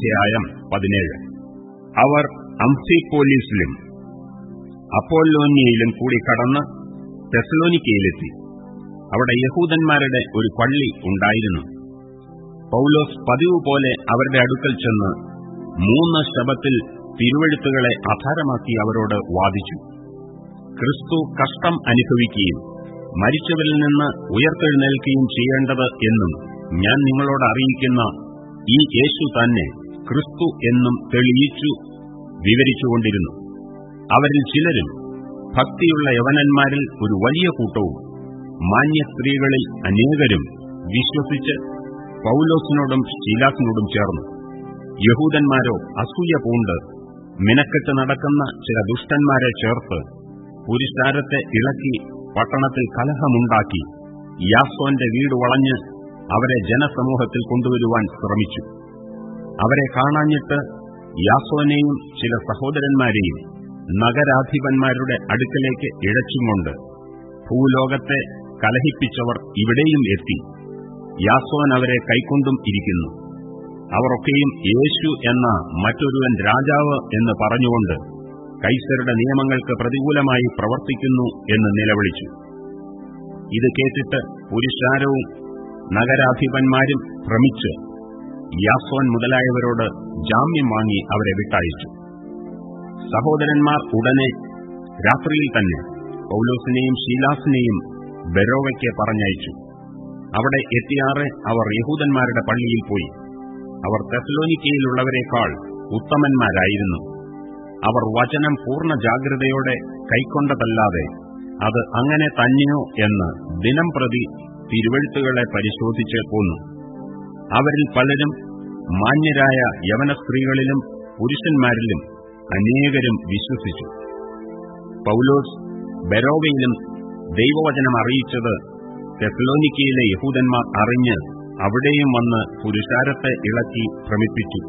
അധ്യായം പതിനേഴ്. അവർ അംഫിപ്പോലീസിലും അപ്പോലോനിയയിലും കൂടി കടന്ന് തെസലോനിക്കയിലെത്തി അവിടെ യഹൂദന്മാരുടെ ഒരു പള്ളി ഉണ്ടായിരുന്നു. പൌലോസ് പതിവ് പോലെ അവരുടെ അടുക്കൽ ചെന്ന് മൂന്ന് ശബത്തിൽ തിരുവഴുത്തുകളെ ആധാരമാക്കി അവരോട് വാദിച്ചു. ക്രിസ്തു കഷ്ടം അനുഭവിക്കുകയും മരിച്ചവരിൽ നിന്ന് ഉയർത്തെഴുന്നേൽക്കുകയും ചെയ്യേണ്ടത് എന്നും ഞാൻ നിങ്ങളോട് അറിയിക്കുന്ന ഈ യേശു തന്നെ ക്രിസ്തു എന്നും തെളിയിച്ചു വിവരിച്ചുകൊണ്ടിരുന്നു. അവരിൽ ചിലരും ഭക്തിയുള്ള യവനന്മാരിൽ ഒരു വലിയ കൂട്ടവും മാന്യ സ്ത്രീകളിൽ അനേകരും വിശ്വസിച്ച് പൌലോസിനോടും ശീലാസിനോടും ചേർന്നു. യഹൂദന്മാരോ അസൂയ പൂണ്ട് മിനക്കെട്ട് നടക്കുന്ന ചില ദുഷ്ടന്മാരെ ചേർത്ത് പുരുഷാരത്തെ ഇളക്കി പട്ടണത്തിൽ കലഹമുണ്ടാക്കി യാസോന്റെ വീട് വളഞ്ഞ് അവരെ ജനസമൂഹത്തിൽ കൊണ്ടുവരുവാൻ ശ്രമിച്ചു. അവരെ കാണാഞ്ഞിട്ട് യാസോനെയും ചില സഹോദരന്മാരെയും നഗരാധിപന്മാരുടെ അടുക്കലേക്ക് ഇഴച്ചുകൊണ്ട് ഭൂലോകത്തെ കലഹിപ്പിച്ചവർ ഇവിടെയും എത്തി. യാസോൻ അവരെ കൈക്കൊണ്ടും ഇരിക്കുന്നു. അവരൊക്കെയും യേശു എന്ന മറ്റൊരുവൻ രാജാവ് എന്ന് പറഞ്ഞുകൊണ്ട് കൈസരുടെ നിയമങ്ങൾക്ക് പ്രതികൂലമായി പ്രവർത്തിക്കുന്നു എന്ന് നിലവിളിച്ചു. ഇത് കേട്ടിട്ട് പുരുഷാരവും നഗരാധിപന്മാരും ഭ്രമിച്ച് യാസോൻ മുതലായവരോട് ജാമ്യം വാങ്ങി അവരെ വിട്ടയച്ചു. സഹോദരന്മാർ ഉടനെ രാത്രിയിൽ തന്നെ പൌലോസിനെയും ശീലാസിനെയും ബെറോവയ്ക്ക് പറഞ്ഞയച്ചു. അവിടെ എത്തിയാറെ അവർ യഹൂദന്മാരുടെ പള്ളിയിൽ പോയി. അവർ തെസലോനിക്കയിലുള്ളവരെക്കാൾ ഉത്തമന്മാരായിരുന്നു. അവർ വചനം പൂർണ ജാഗ്രതയോടെ കൈക്കൊണ്ടതല്ലാതെ അത് അങ്ങനെ തന്നെയോ എന്ന് ദിനം പ്രതി തിരുവഴുത്തുകളെ പരിശോധിച്ച് പോന്നു. അവരിൽ പലരും മാന്യരായ യവന സ്ത്രീകളിലും പുരുഷന്മാരിലും അനേകരും വിശ്വസിച്ചു. പൌലോസ് ബെരോവയിലും ദൈവവചനം അറിയിച്ചത് തെസ്ലോനിക്കയിലെ യഹൂദന്മാർ അറിഞ്ഞ് അവിടെയും വന്ന് പുരുഷാരത്തെ ഇളക്കി ഭ്രമിപ്പിച്ചു.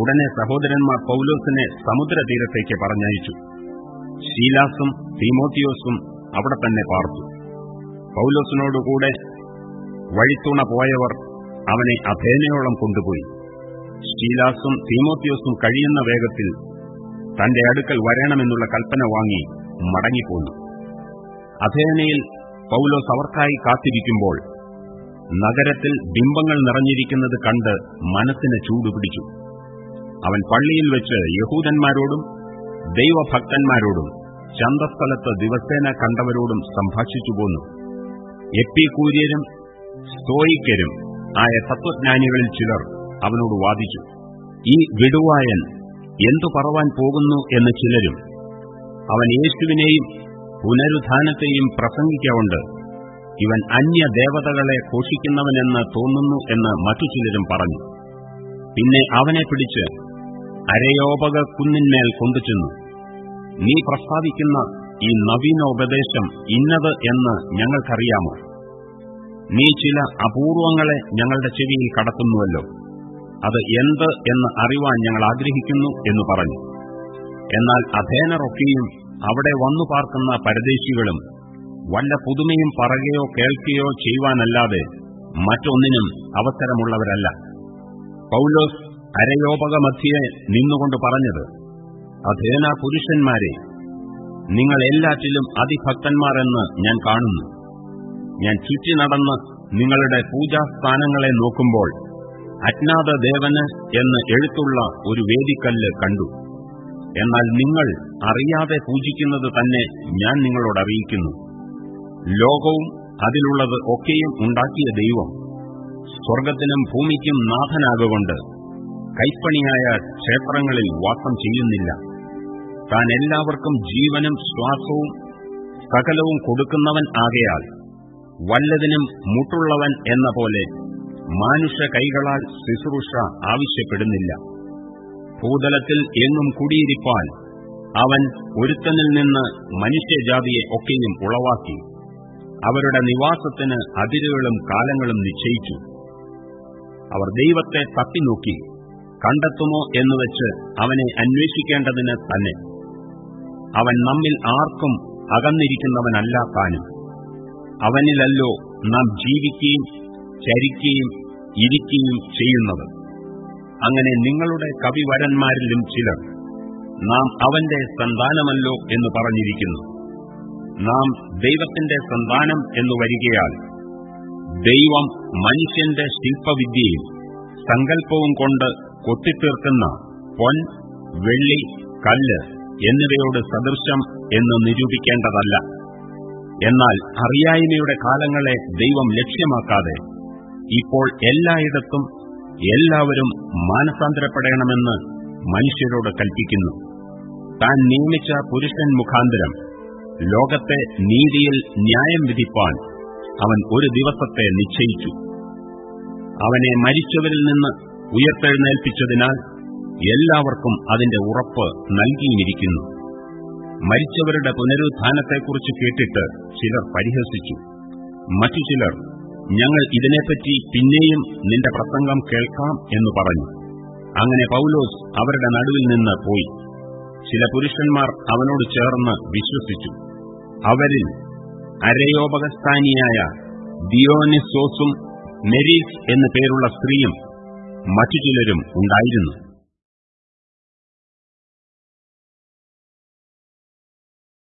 ഉടനെ സഹോദരന്മാർ പൌലോസിനെ സമുദ്രതീരത്തേക്ക് പറഞ്ഞയച്ചു. ശീലാസും തീമോത്തിയോസും അവിടെ തന്നെ പാർത്തു. പൌലോസിനോടുകൂടെ വഴിത്തുണ പോയവർ അവനെ അഥേനയോളം കൊണ്ടുപോയി. ശീലാസും തീമോത്തിയോസും കഴിയുന്ന വേഗത്തിൽ തന്റെ അടുക്കൽ വരണമെന്നുള്ള കൽപ്പന വാങ്ങി മടങ്ങിപ്പോന്നു. അഥേനയിൽ പൌലോസ് അവർക്കായി കാത്തിരിക്കുമ്പോൾ നഗരത്തിൽ ബിംബങ്ങൾ നിറഞ്ഞിരിക്കുന്നത് കണ്ട് മനസ്സിന് ചൂടുപിടിച്ചു അവൻ പള്ളിയിൽ വെച്ച് യഹൂദന്മാരോടും ദൈവഭക്തന്മാരോടും ചന്തസ്ഥലത്ത് ദിവസേന കണ്ടവരോടും സംഭാഷിച്ചു പോന്നു എപ്പിക്കൂര്യരും സ്തോയിക്കരും ആയ തത്വജ്ഞാനികളിൽ ചിലർ അവനോട് വാദിച്ചു ഈ വിടുവായൻ എന്തു പറവാൻ പോകുന്നു എന്ന് ചിലരും അവൻ യേശുവിനെയും പുനരുദ്ധാനത്തെയും പ്രസംഗിക്കൊണ്ട് ഇവൻ അന്യദേവതകളെ ഘോഷിക്കുന്നവനെന്ന് തോന്നുന്നു എന്ന് മറ്റു ചിലരും പറഞ്ഞു. പിന്നെ അവനെ പിടിച്ച് അരയോപക കുന്നിന്മേൽ കൊണ്ടുചെന്നു. നീ പ്രസ്താവിക്കുന്ന ഈ നവീനോപദേശം ഇന്നത് എന്ന് ഞങ്ങൾക്കറിയാമോ? നീ ചില അപൂർവങ്ങളെ ഞങ്ങളുടെ ചെവിയിൽ കടത്തുന്നുവല്ലോ. അത് എന്ത് എന്ന് അറിവാൻ ഞങ്ങൾ ആഗ്രഹിക്കുന്നു എന്ന് പറഞ്ഞു. എന്നാൽ അധേനറൊക്കെയും അവിടെ വന്നു പാർക്കുന്ന പരദേശികളും വല്ല പുതുമയും പറയുകയോ കേൾക്കുകയോ ചെയ്യുവാനല്ലാതെ മറ്റൊന്നിനും അവസരമുള്ളവരല്ല. പൌലോസ് അരയോപകമധ്യയെ നിന്നുകൊണ്ട് പറഞ്ഞത് അധേന പുരുഷന്മാരെ നിങ്ങൾ എല്ലാറ്റിലും അതിഭക്തന്മാരെന്ന് ഞാൻ കാണുന്നു. ഞാൻ ചുറ്റി നടന്ന് നിങ്ങളുടെ പൂജാസ്ഥാനങ്ങളെ നോക്കുമ്പോൾ അജ്ഞാത ദേവന് എന്ന് എഴുത്തുള്ള ഒരു വേദിക്കല്ല് കണ്ടു. എന്നാൽ നിങ്ങൾ അറിയാതെ പൂജിക്കുന്നത് തന്നെ ഞാൻ നിങ്ങളോട് അറിയിക്കുന്നു. ലോകവും അതിലുള്ളത് ഒക്കെയും ഉണ്ടാക്കിയ ദൈവം സ്വർഗത്തിനും ഭൂമിക്കും നാഥനാകൊണ്ട് കൈപ്പണിയായ ക്ഷേത്രങ്ങളിൽ വാസം ചെയ്യുന്നില്ല. താൻ എല്ലാവർക്കും ജീവനും ശ്വാസവും സകലവും കൊടുക്കുന്നവൻ ആകയാൽ വല്ലതിനും മുട്ടുള്ളവൻ എന്ന പോലെ മാനുഷ കൈകളാൽ ശുശ്രൂഷ ആവശ്യപ്പെടുന്നില്ല. ഭൂതലത്തിൽ എങ്ങും കുടിയിരിപ്പാൻ അവൻ ഒരുത്തനിൽ നിന്ന് മനുഷ്യജാതിയെ ഒക്കെയും ഉളവാക്കി അവരുടെ നിവാസത്തിന് അതിരുകളും കാലങ്ങളും നിശ്ചയിച്ചു. അവർ ദൈവത്തെ തപ്പിനോക്കി കണ്ടെത്തുമോ എന്നുവെച്ച് അവനെ അന്വേഷിക്കേണ്ടതിന് തന്നെ. അവൻ നമ്മിൽ ആർക്കും അകന്നിരിക്കുന്നവനല്ല താനും. അവനിലല്ലോ നാം ജീവിക്കുകയും ചരിക്കുകയും ഇരിക്കുകയും ചെയ്യുന്നത്. അങ്ങനെ നിങ്ങളുടെ കവിവരന്മാരിലും ചിലർ നാം അവന്റെ സന്താനമല്ലോ എന്ന് പറഞ്ഞിരിക്കുന്നു. നാം ദൈവത്തിന്റെ സന്താനം എന്നു വരികയാൽ ദൈവം മനുഷ്യന്റെ ശില്പവിദ്യയും സങ്കല്പവും കൊണ്ട് കൊത്തിത്തീർക്കുന്ന പൊൻ വെള്ളി കല്ല് എന്നിവയോട് സദൃശം എന്ന് നിരൂപിക്കേണ്ടതല്ല. എന്നാൽ അറിയായ്മയുടെ കാലങ്ങളെ ദൈവം ലക്ഷ്യമാക്കാതെ ഇപ്പോൾ എല്ലായിടത്തും എല്ലാവരും മാനസാന്തരപ്പെടണമെന്ന് മനുഷ്യരോട് കൽപ്പിക്കുന്നു. താൻ നിയമിച്ച പുരുഷൻ മുഖാന്തരം ലോകത്തെ നീതിയിൽ ന്യായം വിധിപ്പാൻ അവൻ ഒരു ദിവസത്തെ നിശ്ചയിച്ചു. അവനെ മരിച്ചവരിൽ നിന്ന് ഉയർത്തെഴുന്നേൽപ്പിച്ചതിനാൽ എല്ലാവർക്കും അതിന്റെ ഉറപ്പ് നൽകിയിരിക്കുന്നു. മരിച്ചവരുടെ പുനരുത്ഥാനത്തെക്കുറിച്ച് കേട്ടിട്ട് ചിലർ പരിഹസിച്ചു. മറ്റു ചിലർ ഞങ്ങൾ ഇതിനെപ്പറ്റി പിന്നെയും നിന്റെ പ്രസംഗം കേൾക്കാം എന്ന് പറഞ്ഞു. അങ്ങനെ പൌലോസ് അവരുടെ നടുവിൽ നിന്ന് പോയി. ചില പുരുഷന്മാർ അവനോട് ചേർന്ന് വിശ്വസിച്ചു. അവരിൽ അരയോപകസ്ഥാനിയായ ദിയോനിസോസും മെരീസ് എന്നു പേരുള്ള സ്ത്രീയും മറ്റു ചിലരും ഉണ്ടായിരുന്നു.